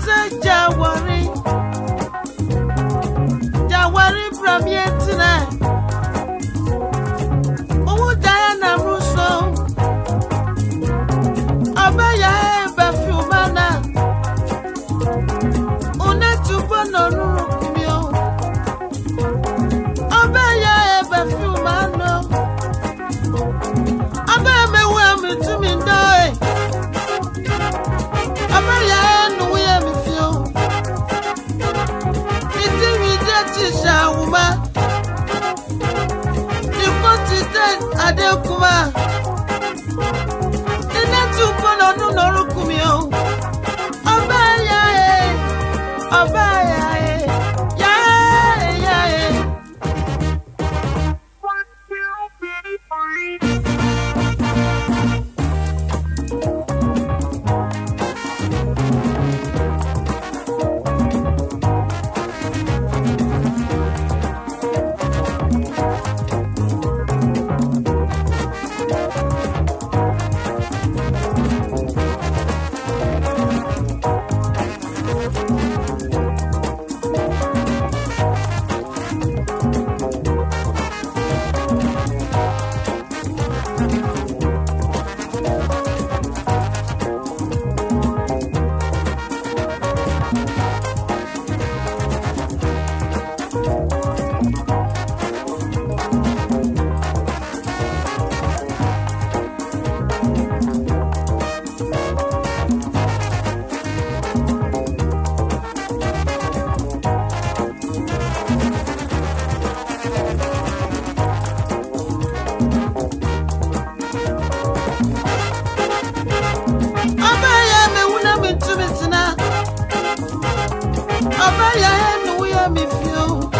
Passenger мама! abẹ́yẹ ẹnu yẹ mi fi o.